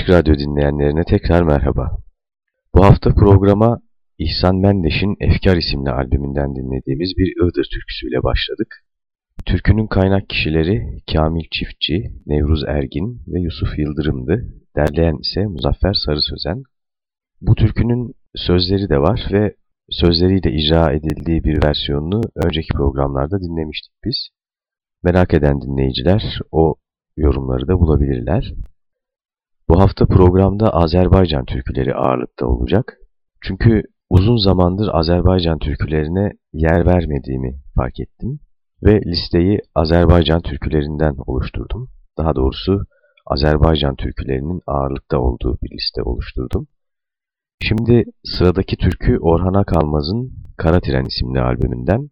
Açık Radyo dinleyenlerine tekrar merhaba. Bu hafta programa İhsan Mendeş'in Efkar isimli albümünden dinlediğimiz bir Iğdır türküsüyle başladık. Türkünün kaynak kişileri Kamil Çiftçi, Nevruz Ergin ve Yusuf Yıldırım'dı. Derleyen ise Muzaffer Sarı Sözen. Bu türkünün sözleri de var ve sözleriyle icra edildiği bir versiyonunu önceki programlarda dinlemiştik biz. Merak eden dinleyiciler o yorumları da bulabilirler. Bu hafta programda Azerbaycan türküleri ağırlıkta olacak. Çünkü uzun zamandır Azerbaycan türkülerine yer vermediğimi fark ettim ve listeyi Azerbaycan türkülerinden oluşturdum. Daha doğrusu Azerbaycan türkülerinin ağırlıkta olduğu bir liste oluşturdum. Şimdi sıradaki türkü Orhan Akalmaz'ın Kara Tren isimli albümünden.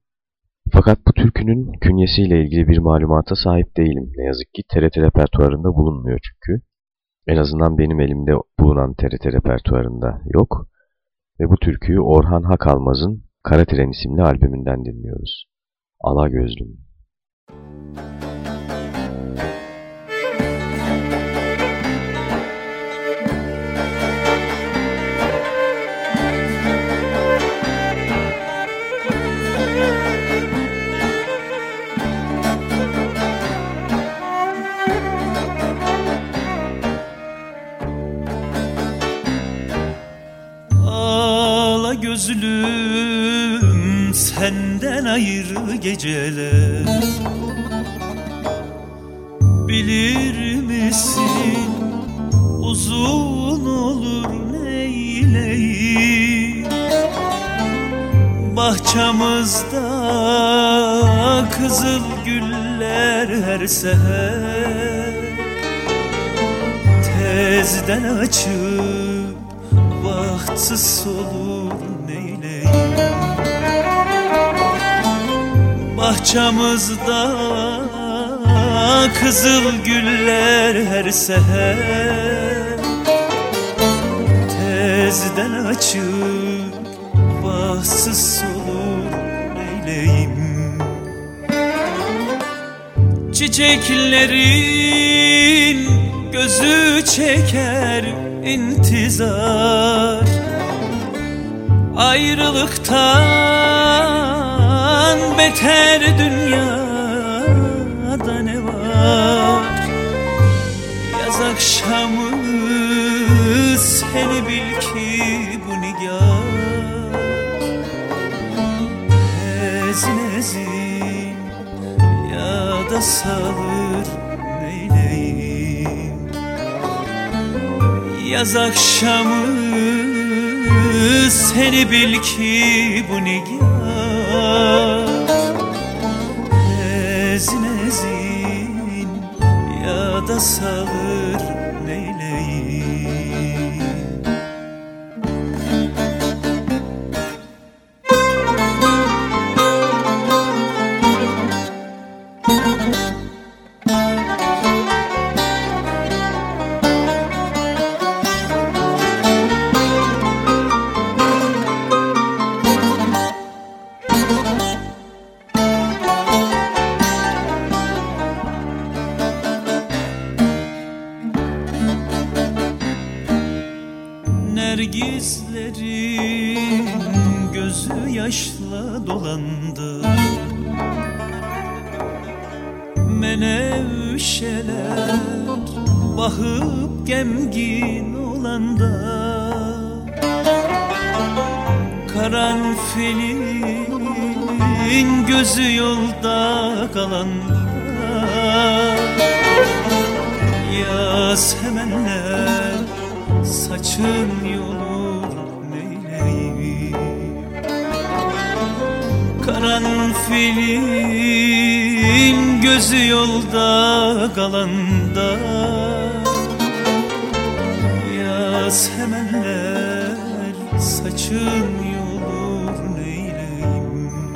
Fakat bu türkünün künyesiyle ilgili bir malumata sahip değilim. Ne yazık ki TRT repertuarında bulunmuyor çünkü. En azından benim elimde bulunan TRT repertuarında yok. Ve bu türküyü Orhan Hakalmaz'ın Kara Tren isimli albümünden dinliyoruz. Ala gözlüm. Ayrı geceler. Bilir misin uzun olur neyleyim Bahçamızda kızıl güller her seher. Tezden açıp bahtsız solur Bahçamızda kızıl güller her seher. Tezden açıp bahtsız solur neyleyim Çiçeklerin gözü çeker intizar. Ayrılıktan beter dünyada ne var? Yaz akşamı seni bil ki bu nigar Ezin ezin ya da salır neyleyim Yaz akşamı seni bil ki bu nigar Ezin ezin ya da salır neyleyim kalanda. Yaz hemenler saçın yolur neyleyim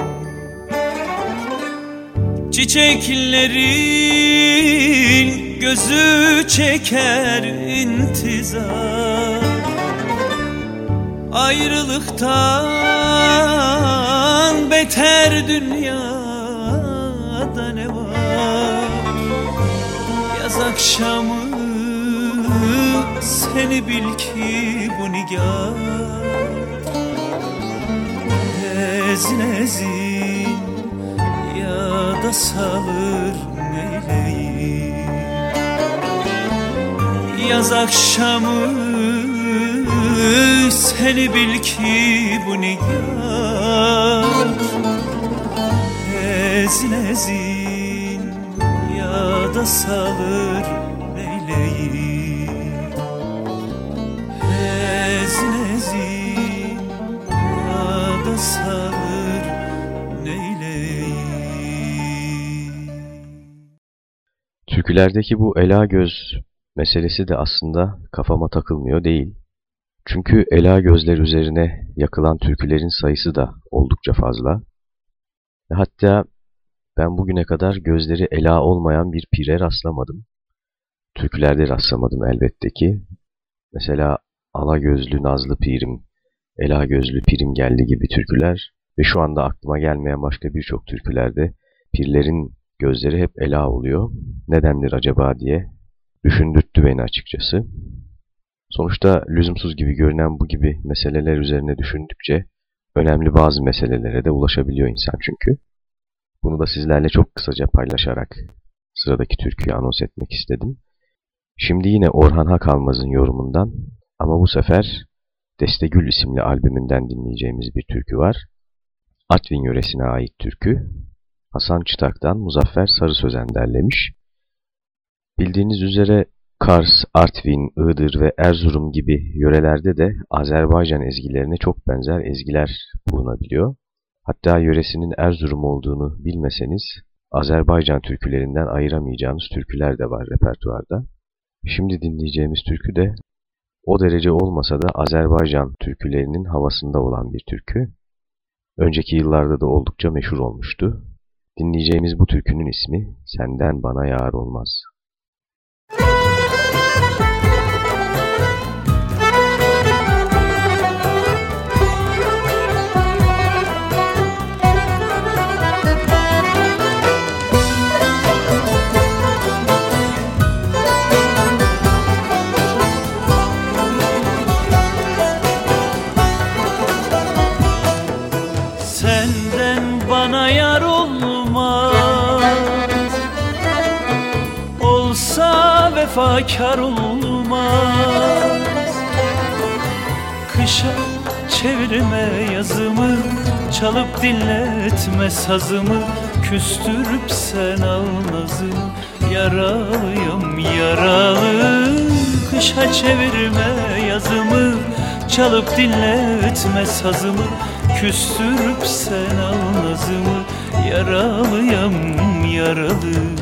Çiçeklerin gözü çeker intizar. Ayrılıktan beter dünyada akşamı seni bil ki bu nigar. Ezin ezin ya da salır neyleyim Yaz akşamı seni bil ki bu nigar. Ezin ezin ya da salır neyleyim Türkülerdeki bu ela göz meselesi de aslında kafama takılmıyor değil. Çünkü ela gözler üzerine yakılan türkülerin sayısı da oldukça fazla. Hatta ben bugüne kadar gözleri ela olmayan bir pire rastlamadım. Türkülerde rastlamadım elbette ki. Mesela ala gözlü nazlı pirim, ela gözlü pirim geldi gibi türküler ve şu anda aklıma gelmeyen başka birçok türkülerde pirlerin gözleri hep ela oluyor. Nedendir acaba diye düşündürttü beni açıkçası. Sonuçta lüzumsuz gibi görünen bu gibi meseleler üzerine düşündükçe önemli bazı meselelere de ulaşabiliyor insan çünkü. Bunu da sizlerle çok kısaca paylaşarak sıradaki türküyü anons etmek istedim. Şimdi yine Orhan Hakalmaz'ın yorumundan ama bu sefer Destegül isimli albümünden dinleyeceğimiz bir türkü var. Artvin yöresine ait türkü. Hasan Çıtak'tan Muzaffer Sarı Sözen derlemiş. Bildiğiniz üzere Kars, Artvin, Iğdır ve Erzurum gibi yörelerde de Azerbaycan ezgilerine çok benzer ezgiler bulunabiliyor. Hatta yöresinin Erzurum olduğunu bilmeseniz Azerbaycan türkülerinden ayıramayacağınız türküler de var repertuarda. Şimdi dinleyeceğimiz türkü de o derece olmasa da Azerbaycan türkülerinin havasında olan bir türkü. Önceki yıllarda da oldukça meşhur olmuştu. Dinleyeceğimiz bu türkünün ismi Senden Bana Yar Olmaz. Vefakar olmaz. Kışa çevirme yazımı Çalıp dinletme sazımı. Küstürüp sen al nazımı Yaralıyım. Yaralı Kışa çevirme yazımı Çalıp dinletme sazımı. Küstürüp sen al nazımı Yaralıyım yaralı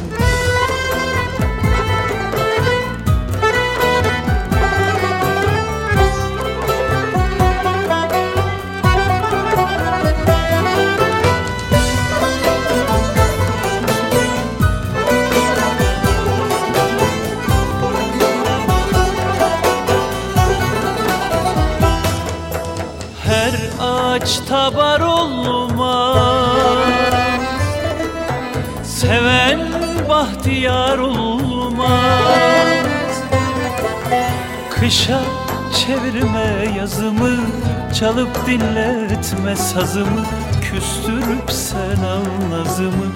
tabar olmaz. Seven bahtiyar olmaz. Kışa çevirme yazımı Çalıp dinletme sazımı. Küstürüp sen al nazımı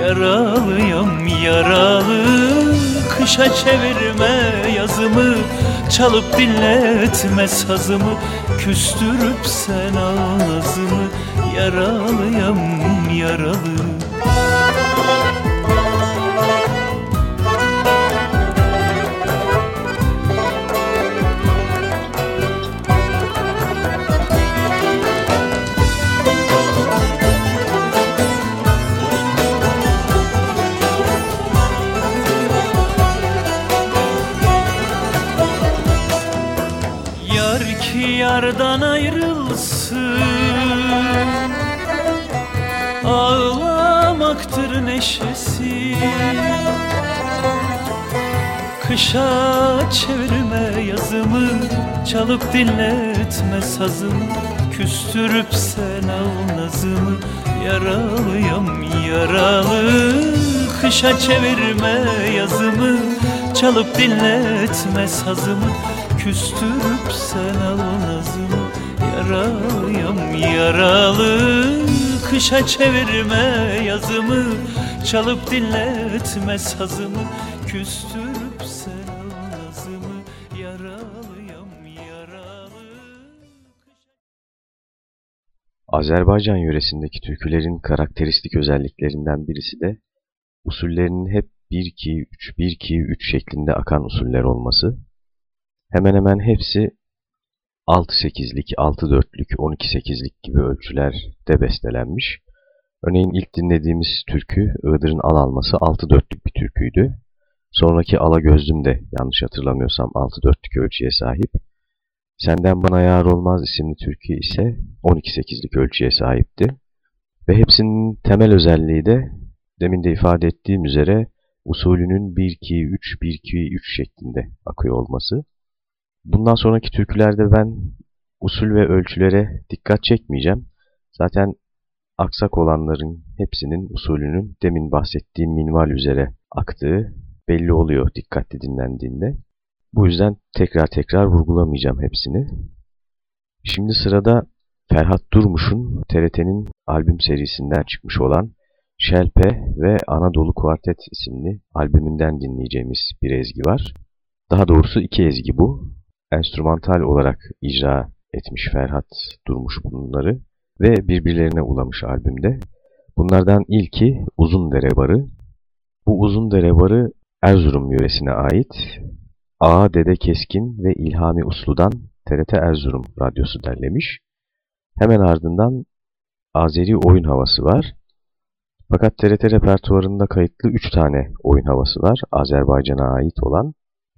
Yaralıyım yaralı. Kışa çevirme yazımı Çalıp dinletme sazımı Küstürüp sen ağzımı Yaralıyım yaralı yardan ayrılsın. Ağlamaktır neşesi. Kışa çevirme yazımı Çalıp dinletme sazımı. Küstürüp sen al nazımı Yaralıyım yaralı. Kışa çevirme yazımı Çalıp dinletme sazımı Küstürüp sen al Yaralıyım yaralı Kışa çevirme yazımı. Çalıp dinletme sazımı. Küstürüp sen al Yaralıyım yaralı. Azerbaycan yöresindeki türkülerin karakteristik özelliklerinden birisi de usullerinin hep 1-2-3, 1-2-3 şeklinde akan usuller olması. Hemen hemen hepsi 6-8'lik, 6-4'lük, 12-8'lik gibi ölçülerde bestelenmiş. Örneğin ilk dinlediğimiz türkü Iğdır'ın Al Alması 6-4'lük bir türküydü. Sonraki Ala Gözlüm de yanlış hatırlamıyorsam 6-4'lük ölçüye sahip. Senden Bana Yar Olmaz isimli türkü ise 12-8'lik ölçüye sahipti. Ve hepsinin temel özelliği de demin de ifade ettiğim üzere usulünün 1-2-3, 1-2-3 şeklinde akıyor olması. Bundan sonraki türkülerde ben usul ve ölçülere dikkat çekmeyeceğim. Zaten aksak olanların hepsinin usulünün demin bahsettiğim minval üzere aktığı belli oluyor dikkatli dinlendiğinde. Bu yüzden tekrar tekrar vurgulamayacağım hepsini. Şimdi sırada Ferhat Durmuş'un TRT'nin albüm serisinden çıkmış olan Şelpe ve Anadolu Kuartet isimli albümünden dinleyeceğimiz bir ezgi var. Daha doğrusu iki ezgi bu enstrümantal olarak icra etmiş Ferhat Durmuş bunları. ve birbirlerine ulamış albümde. Bunlardan ilki Uzun Dere Barı. Bu Uzun Dere Barı Erzurum yöresine ait. A. Dede Keskin ve İlhami Uslu'dan TRT Erzurum radyosu derlemiş. Hemen ardından Azeri oyun havası var. Fakat TRT repertuarında kayıtlı 3 tane oyun havası var Azerbaycan'a ait olan.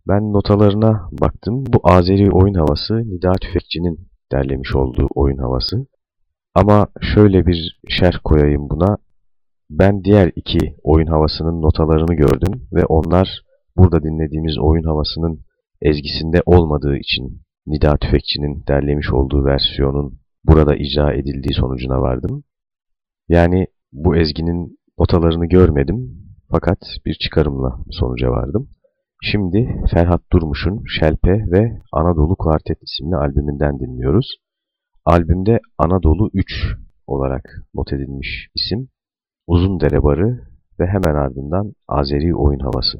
Ben notalarına baktım. Bu Azeri oyun havası Nida Tüfekçi'nin derlemiş olduğu oyun havası. Ama şöyle bir şerh koyayım buna. Ben diğer iki oyun havasının notalarını gördüm ve onlar burada dinlediğimiz oyun havasının ezgisinde olmadığı için Nida Tüfekçi'nin derlemiş olduğu versiyonun burada icra edildiği sonucuna vardım. Yani bu ezginin notalarını görmedim fakat bir çıkarımla sonuca vardım. Şimdi Ferhat Durmuş'un Şelpe ve Anadolu Kuartet isimli albümünden dinliyoruz. Albümde Anadolu 3 olarak not edilmiş isim. Uzun Dere Barı ve hemen ardından Azeri Oyun Havası.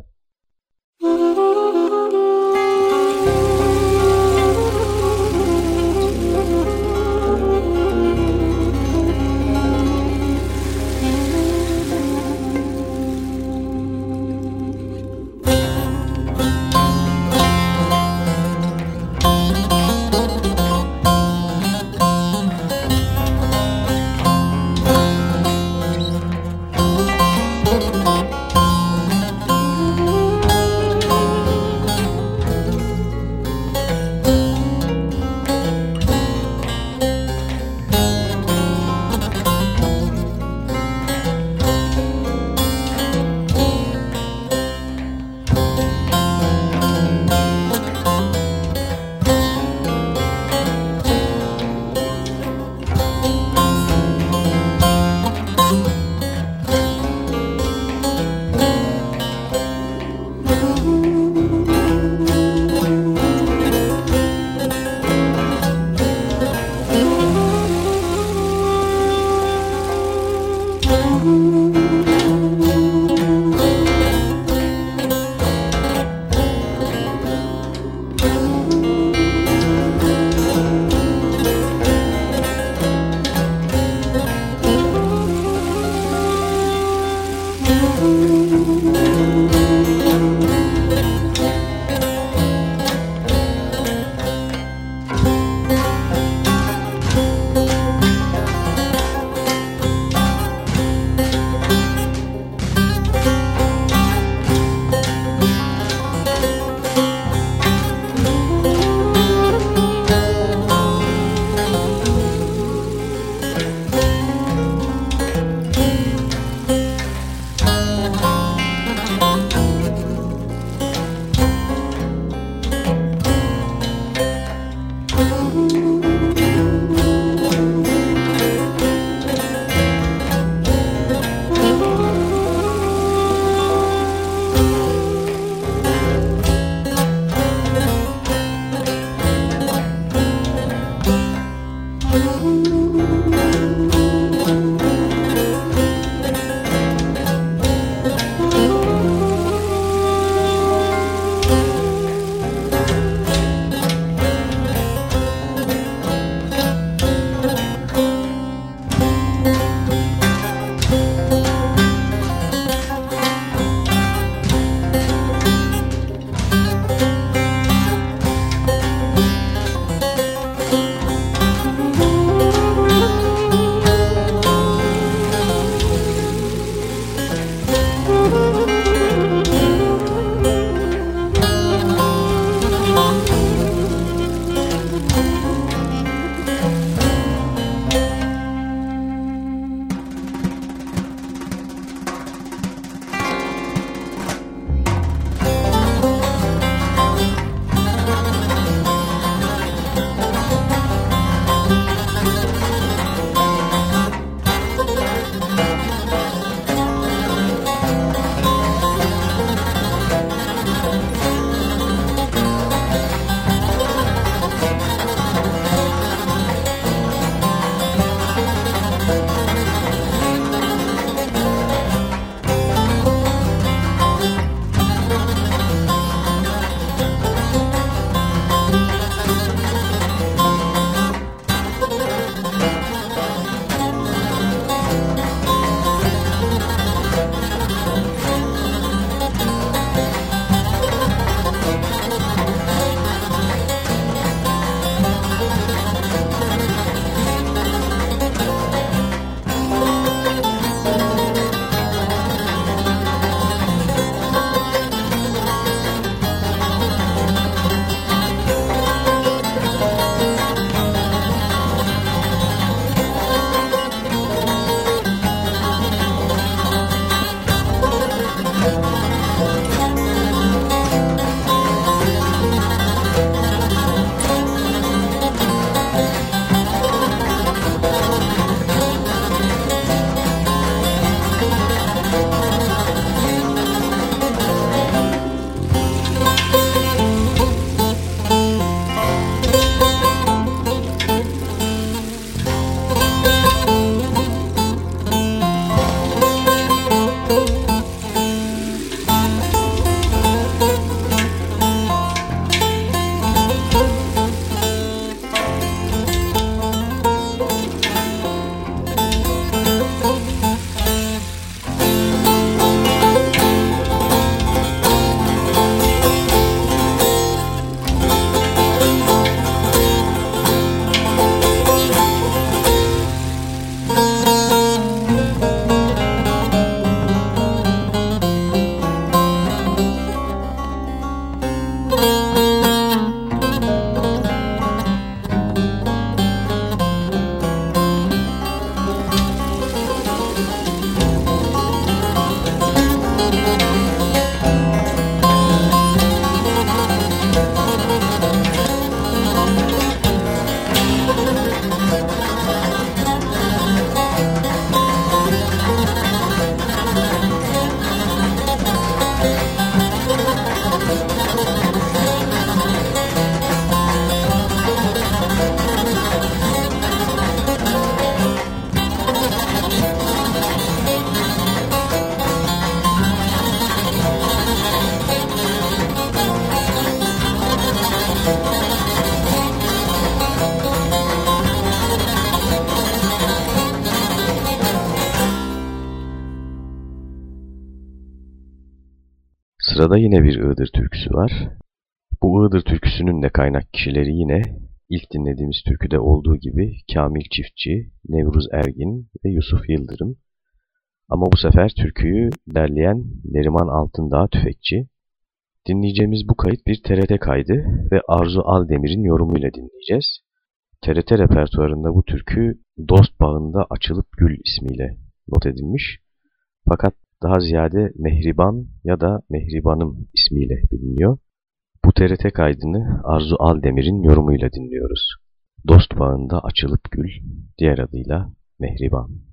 Sırada yine bir Iğdır türküsü var. Bu Iğdır türküsünün de kaynak kişileri yine ilk dinlediğimiz türküde olduğu gibi Kamil Çiftçi, Nevruz Ergin ve Yusuf Yıldırım. Ama bu sefer türküyü derleyen Neriman Altındağ Tüfekçi. Dinleyeceğimiz bu kayıt bir TRT kaydı ve Arzu Aldemir'in yorumuyla dinleyeceğiz. TRT repertuarında bu türkü Dost Bağında Açılıp Gül ismiyle not edilmiş. Fakat daha ziyade Mehriban ya da Mehribanım ismiyle biliniyor. Bu TRT kaydını Arzu Aldemir'in yorumuyla dinliyoruz. Dost Bağında Açılıp Gül, diğer adıyla Mehriban.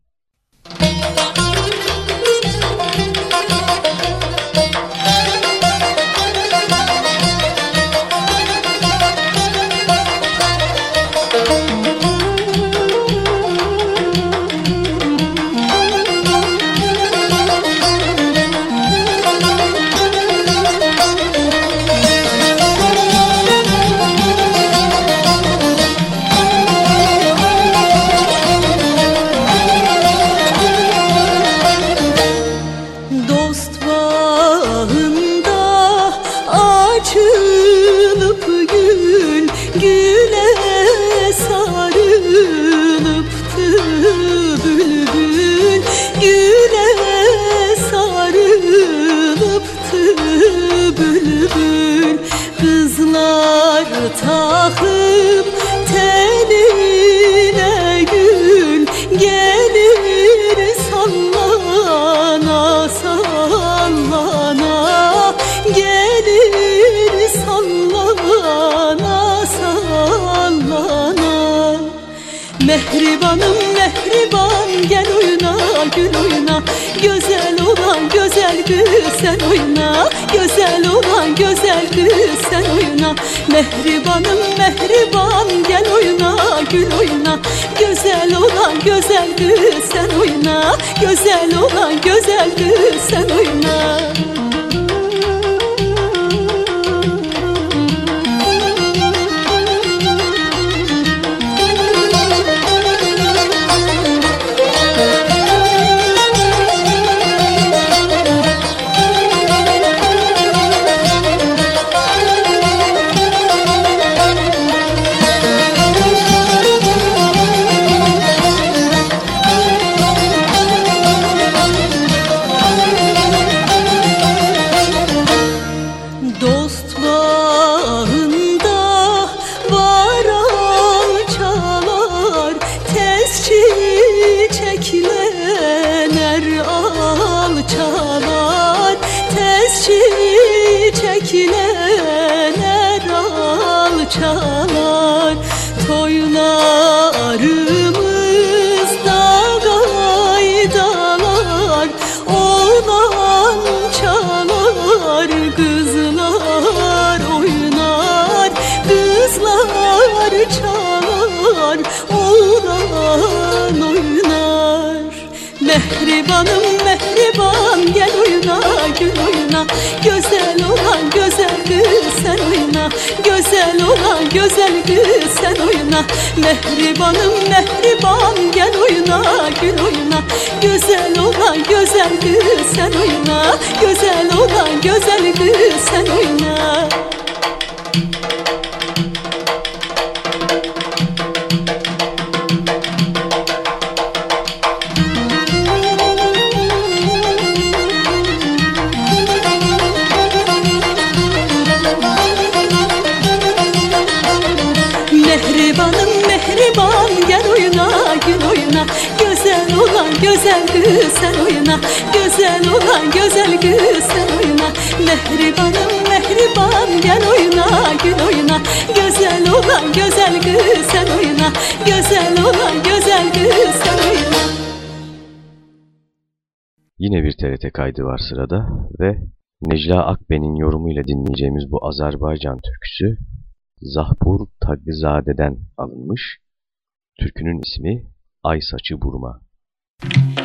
Sen oyna. Güzel olan güzel kız sen oyna. Mehribanım mehriban gel oyna gül oyna. Güzel olan güzel kız sen oyna. Güzel olan güzel kız sen oyna güzel kız sen oyna. Mehribanım mehriban gel oyna gül oyna. Güzel olan güzel kız sen oyna. Güzel olan güzel kız sen oyna Mehribanım mehriban gel oyna gül oyna Güzel olan güzel kız sen oyna Güzel olan güzel kız sen oyna Yine bir TRT kaydı var sırada ve Necla Akben'in yorumuyla dinleyeceğimiz bu Azerbaycan türküsü Zahbur Taglizade'den alınmış. Türkünün ismi Ay Saçı Burma. Ay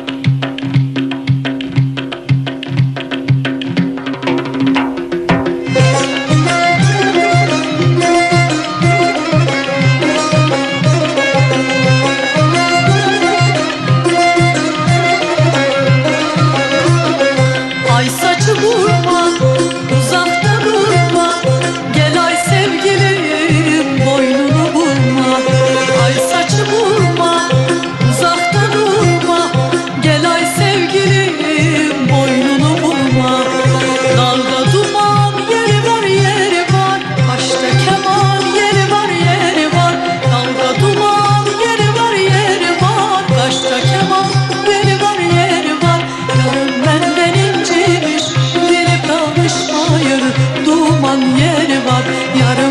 yeri var yarım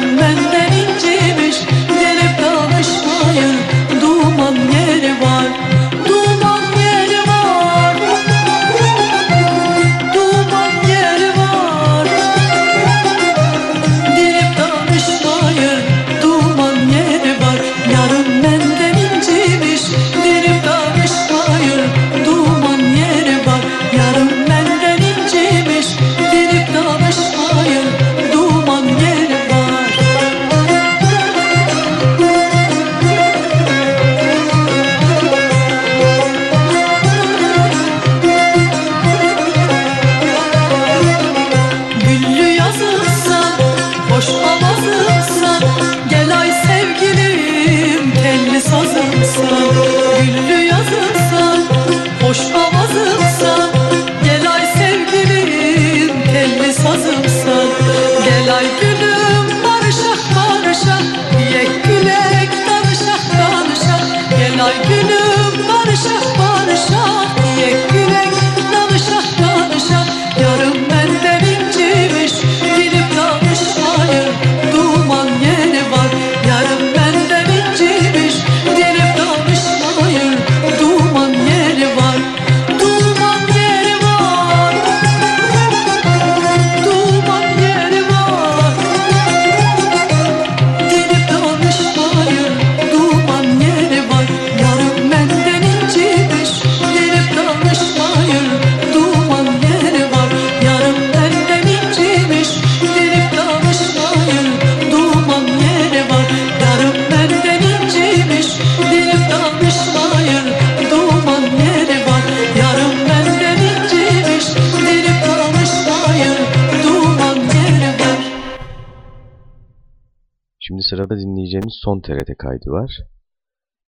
dinleyeceğimiz son TRT kaydı var.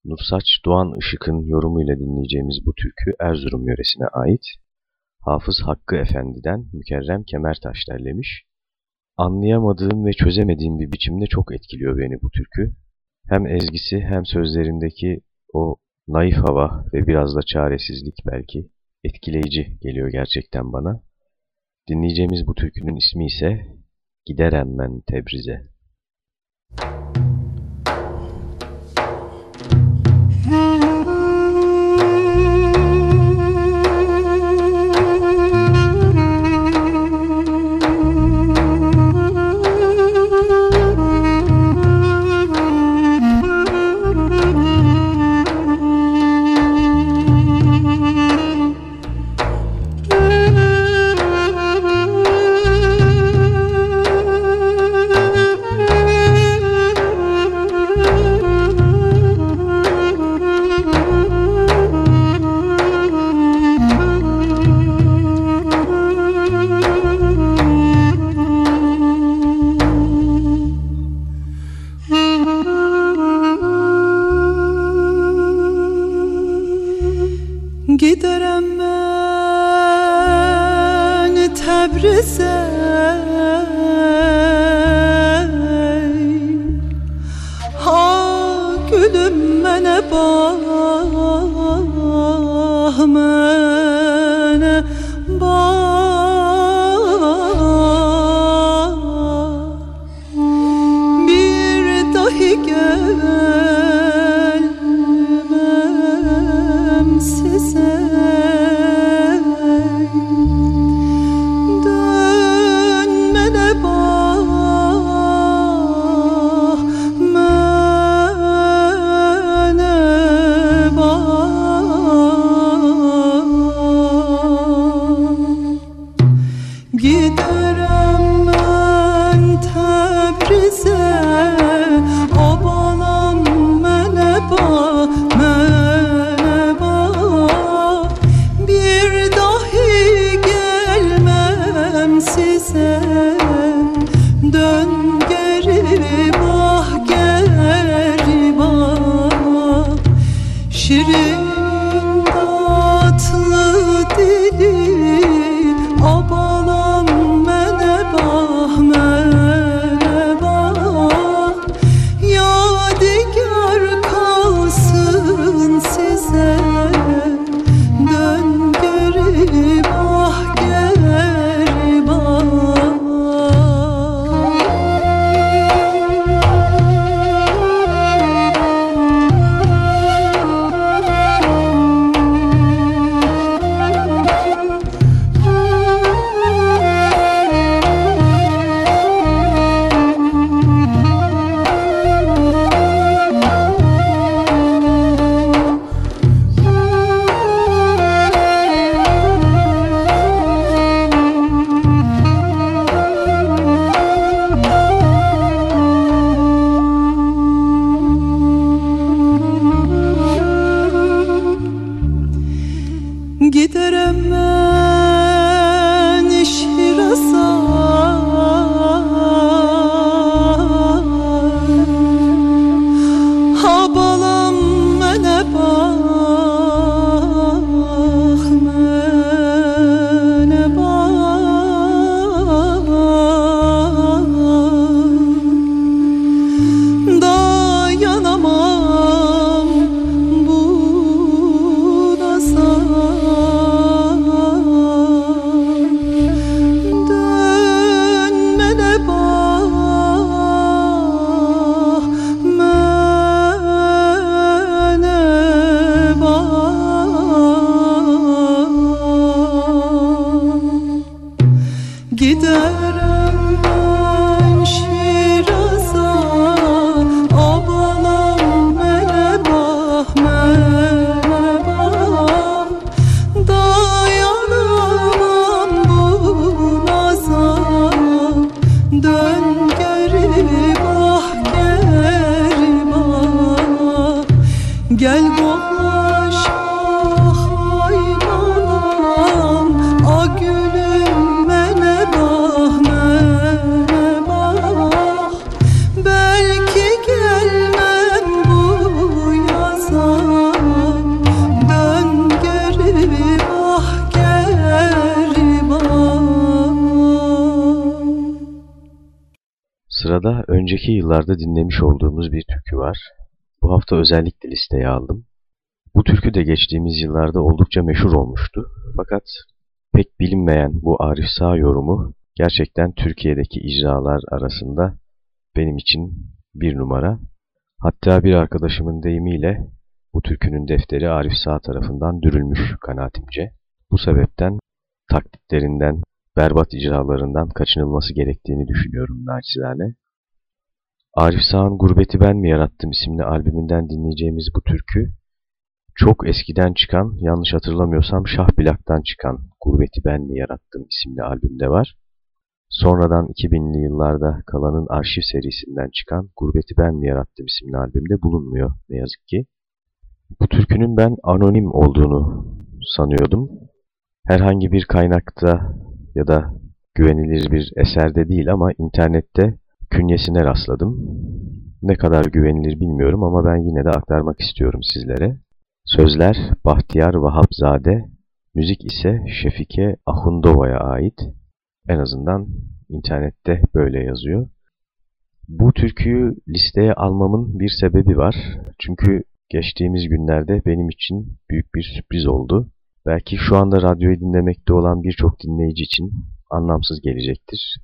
Nursaç Doğan Işık'ın yorumuyla dinleyeceğimiz bu türkü Erzurum yöresine ait. Hafız Hakkı Efendi'den Mükerrem Kemertaş derlemiş. Anlayamadığım ve çözemediğim bir biçimde çok etkiliyor beni bu türkü. Hem ezgisi hem sözlerindeki o naif hava ve biraz da çaresizlik belki etkileyici geliyor gerçekten bana. Dinleyeceğimiz bu türkünün ismi ise Giderem ben Tebriz'e. Giderəm mən Təbrizə Ha ah gülüm mənə bax Belki önceki yıllarda dinlemiş olduğumuz bir türkü var. Bu hafta özellikle listeye aldım. Bu türkü de geçtiğimiz yıllarda oldukça meşhur olmuştu. Fakat pek bilinmeyen bu Arif Sağ yorumu gerçekten Türkiye'deki icralar arasında benim için bir numara. Hatta bir arkadaşımın deyimiyle bu türkünün defteri Arif Sağ tarafından dürülmüş kanaatimce. Bu sebepten taklitlerinden, berbat icralarından kaçınılması gerektiğini düşünüyorum naçizane. Arif Sağ'ın Gurbeti Ben Mi Yarattım isimli albümünden dinleyeceğimiz bu türkü, çok eskiden çıkan, yanlış hatırlamıyorsam Şah Bilak'tan çıkan Gurbeti Ben Mi Yarattım isimli albümde var. Sonradan 2000'li yıllarda Kalan'ın arşiv serisinden çıkan Gurbeti Ben Mi Yarattım isimli albümde bulunmuyor ne yazık ki. Bu türkünün ben anonim olduğunu sanıyordum. Herhangi bir kaynakta ya da güvenilir bir eserde değil ama internette künyesine rastladım. Ne kadar güvenilir bilmiyorum ama ben yine de aktarmak istiyorum sizlere. Sözler Bahtiyar Vahapzade, müzik ise Şefike Ahundova'ya ait. En azından internette böyle yazıyor. Bu türküyü listeye almamın bir sebebi var. Çünkü geçtiğimiz günlerde benim için büyük bir sürpriz oldu. Belki şu anda radyoyu dinlemekte olan birçok dinleyici için anlamsız gelecektir.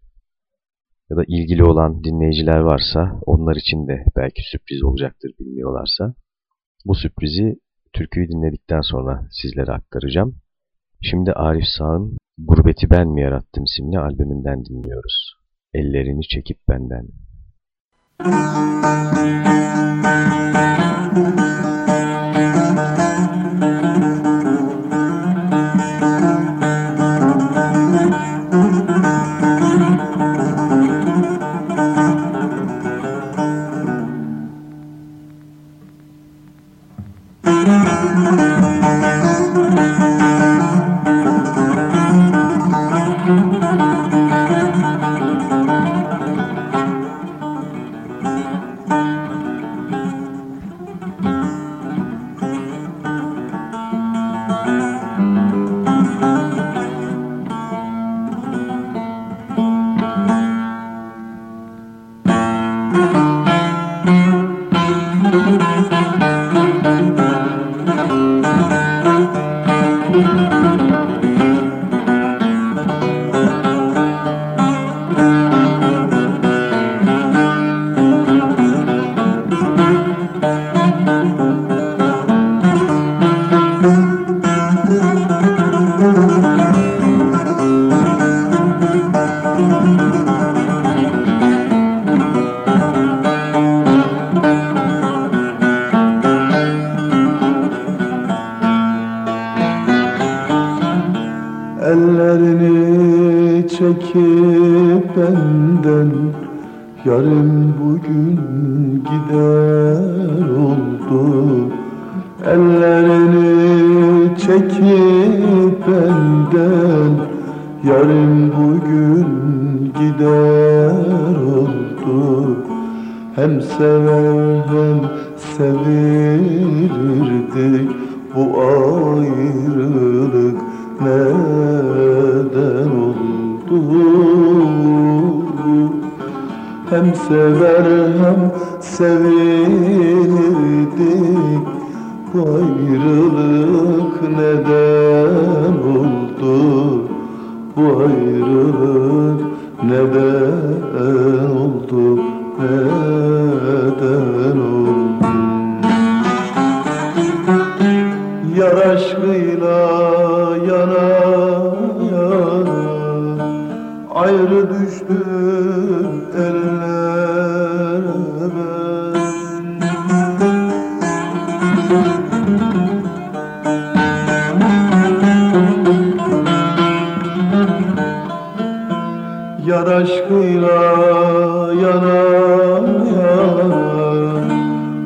Ya da ilgili olan dinleyiciler varsa onlar için de belki sürpriz olacaktır bilmiyorlarsa. Bu sürprizi türküyü dinledikten sonra sizlere aktaracağım. Şimdi Arif Sağ'ın Gurbeti Ben Mi Yarattım isimli albümünden dinliyoruz. Ellerini çekip benden. Gül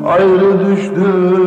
ayrı düştüm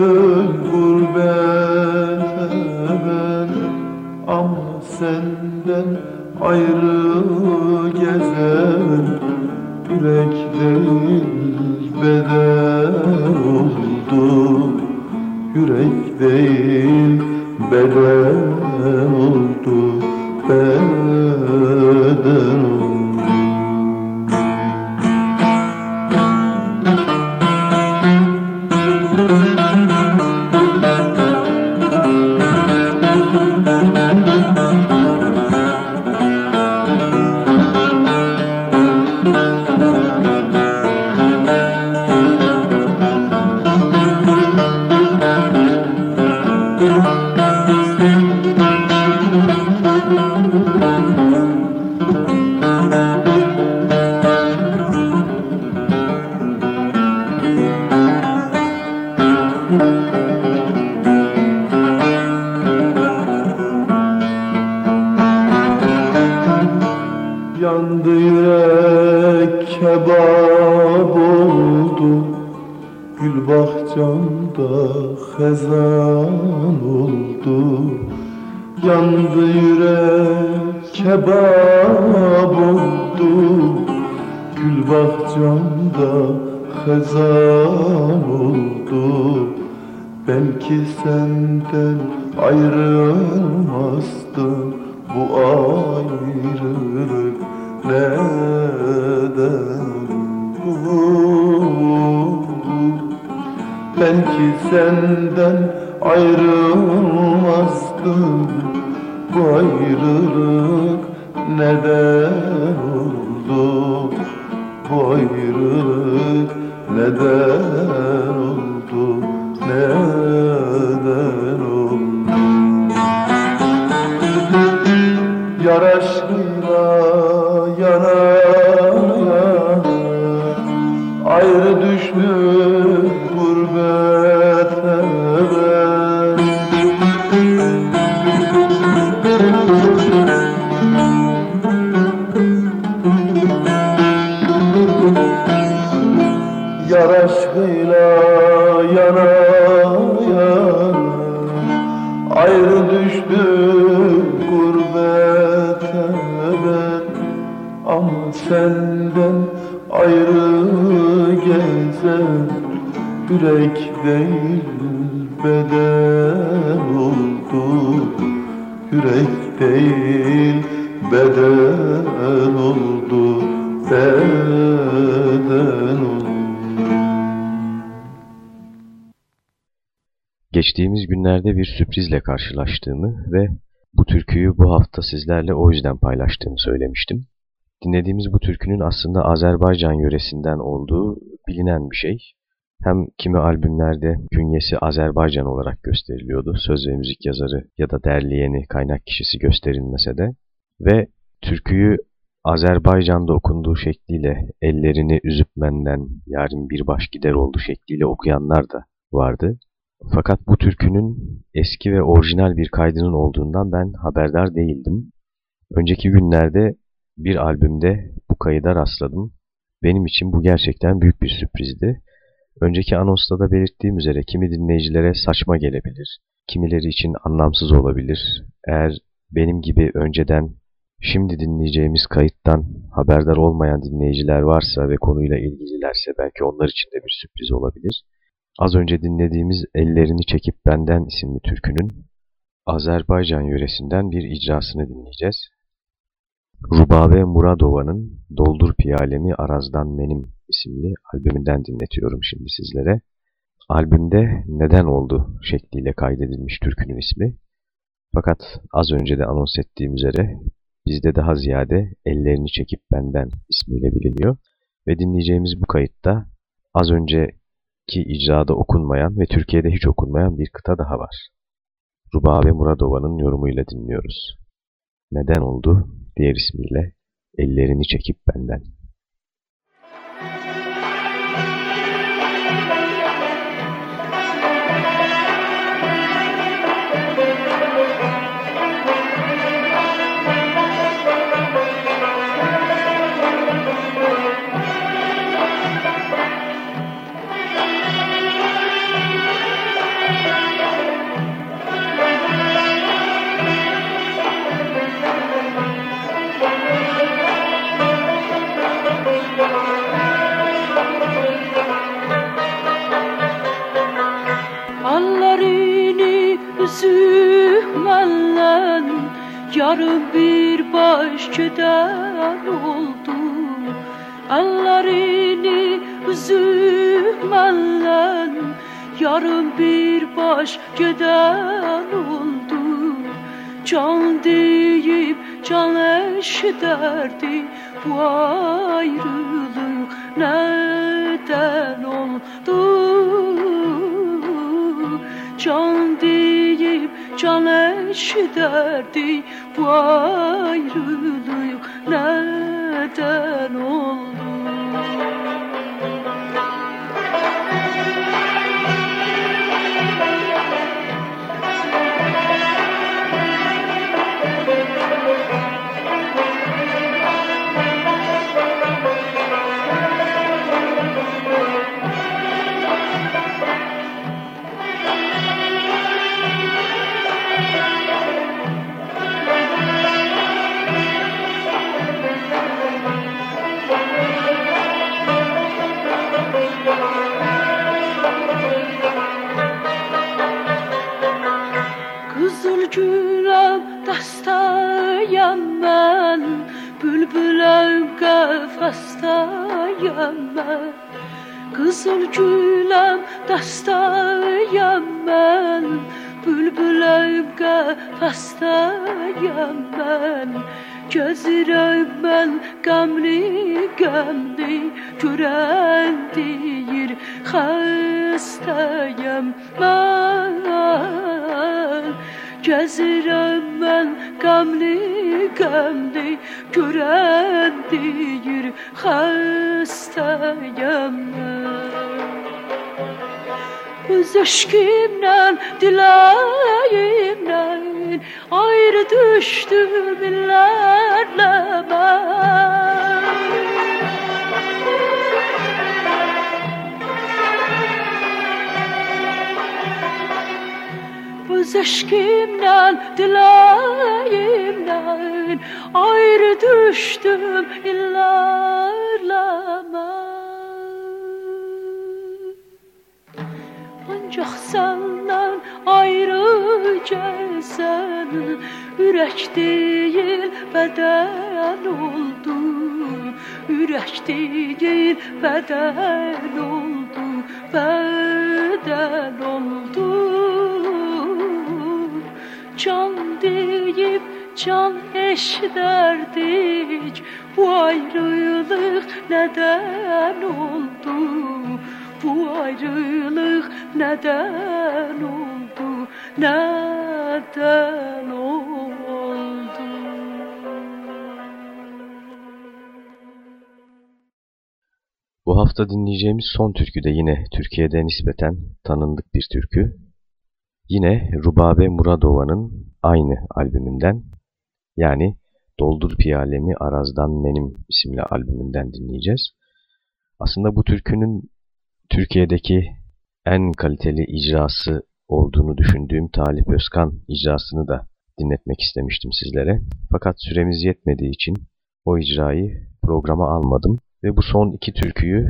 neden Belki senden ayrılmazdım. Bu ayrılık neden oldu? Bu ayrılık neden oldu? Neden oldu? Yar Yürek değil beden oldu Yürek değil beden oldu Beden oldu Geçtiğimiz günlerde bir sürprizle karşılaştığımı ve bu türküyü bu hafta sizlerle o yüzden paylaştığımı söylemiştim. Dinlediğimiz bu türkünün aslında Azerbaycan yöresinden olduğu bilinen bir şey. Hem kimi albümlerde künyesi Azerbaycan olarak gösteriliyordu. Söz ve müzik yazarı ya da derleyeni, kaynak kişisi gösterilmese de. Ve türküyü Azerbaycan'da okunduğu şekliyle ellerini üzüp menden yarın bir baş gider oldu şekliyle okuyanlar da vardı. Fakat bu türkünün eski ve orijinal bir kaydının olduğundan ben haberdar değildim. Önceki günlerde bir albümde bu kayıda rastladım. Benim için bu gerçekten büyük bir sürprizdi. Önceki anonsta da belirttiğim üzere kimi dinleyicilere saçma gelebilir, kimileri için anlamsız olabilir. Eğer benim gibi önceden şimdi dinleyeceğimiz kayıttan haberdar olmayan dinleyiciler varsa ve konuyla ilgililerse belki onlar için de bir sürpriz olabilir. Az önce dinlediğimiz Ellerini Çekip Benden isimli türkünün Azerbaycan yöresinden bir icrasını dinleyeceğiz. Rubabe Muradova'nın Doldur Piyalemi Arazdan Benim isimli albümünden dinletiyorum şimdi sizlere. Albümde Neden Oldu şekliyle kaydedilmiş türkünün ismi. Fakat az önce de anons ettiğim üzere bizde daha ziyade Ellerini Çekip Benden ismiyle biliniyor. Ve dinleyeceğimiz bu kayıtta az önce ki icrada okunmayan ve Türkiye'de hiç okunmayan bir kıta daha var. Rubabe Muradova'nın yorumuyla dinliyoruz. Neden oldu? Diğer ismiyle ellerini çekip benden. Baş gider oldu. Can deyip can eşderdi Bu ayrılık neden oldu? Can deyip can eşderdi Bu ayrılık neden oldu güləm qəfəstəyəm mən Qızıl güləm dəstəyəm mən Bülbüləm qəfəstəyəm mən Gəzirəm mən qəmli qəmli Görən deyir xəstəyəm mən Gəzirəm mən qəmli qəmli Görən deyir xəstəyəm Öz eşkimlə, diləyimlə Ayrı düşdüm illərlə mən Öz eşkimlə, diləyimlə Ayrı düşdüm illərlə mən Ancaq səndən ayrı gəlsən Ürək deyil, bədən oldu. Ürək deyil, bədən oldu Bədən oldu Can deyib can eşlərdik Bu ayrılıq nədən oldu? Bu ayrılıq nədən oldu? Nədən oldu? Bu hafta dinleyeceğimiz son türkü de yine Türkiye'de nispeten tanındık bir türkü. Yine Rubabe Muradova'nın aynı albümünden yani Doldur Piyalemi Arazdan Benim isimli albümünden dinleyeceğiz. Aslında bu türkünün Türkiye'deki en kaliteli icrası olduğunu düşündüğüm Talip Özkan icrasını da dinletmek istemiştim sizlere. Fakat süremiz yetmediği için o icrayı programa almadım ve bu son iki türküyü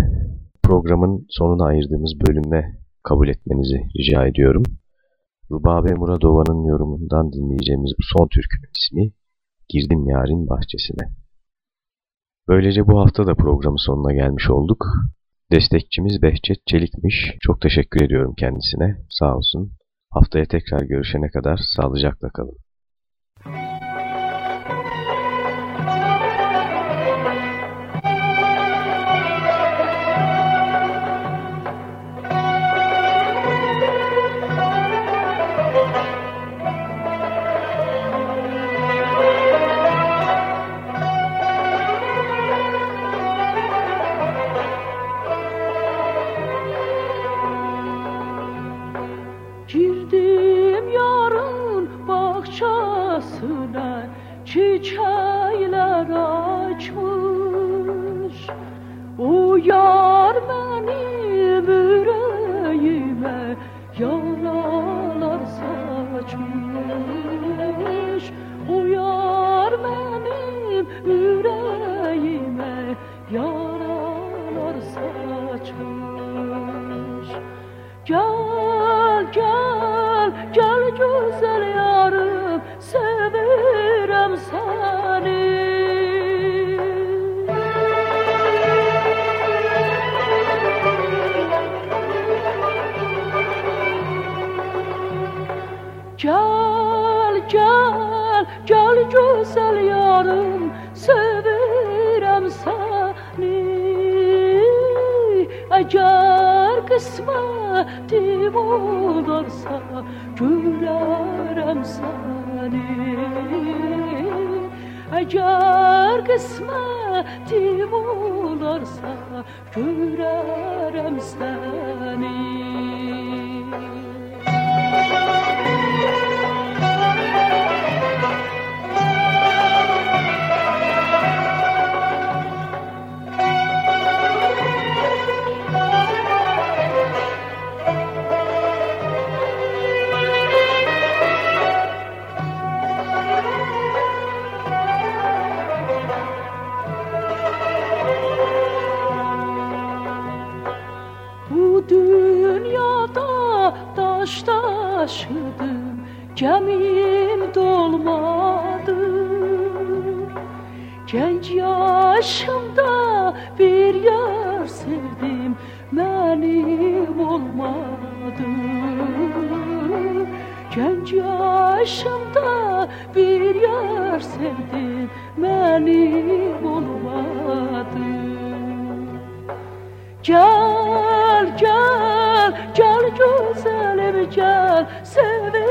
programın sonuna ayırdığımız bölüme kabul etmenizi rica ediyorum. Rubabe Muradova'nın yorumundan dinleyeceğimiz bu son türkünün ismi Girdim Yarın Bahçesine. Böylece bu hafta da programın sonuna gelmiş olduk. Destekçimiz Behçet Çelik'miş. Çok teşekkür ediyorum kendisine. Sağ olsun. Haftaya tekrar görüşene kadar sağlıcakla kalın. Eğer kısmetim Genç yaşımda bir yar sevdim benim olmadı Gel gel gel güzelim gel severim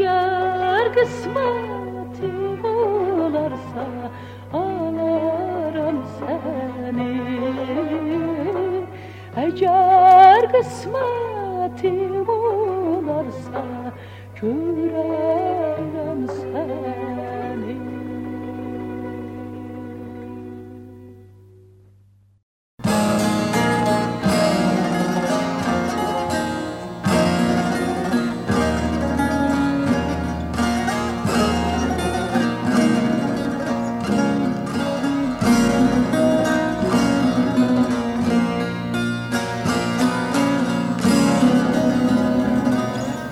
Eğer kısmetim olarsa alırım seni. Eğer kısmetim olarsa görelim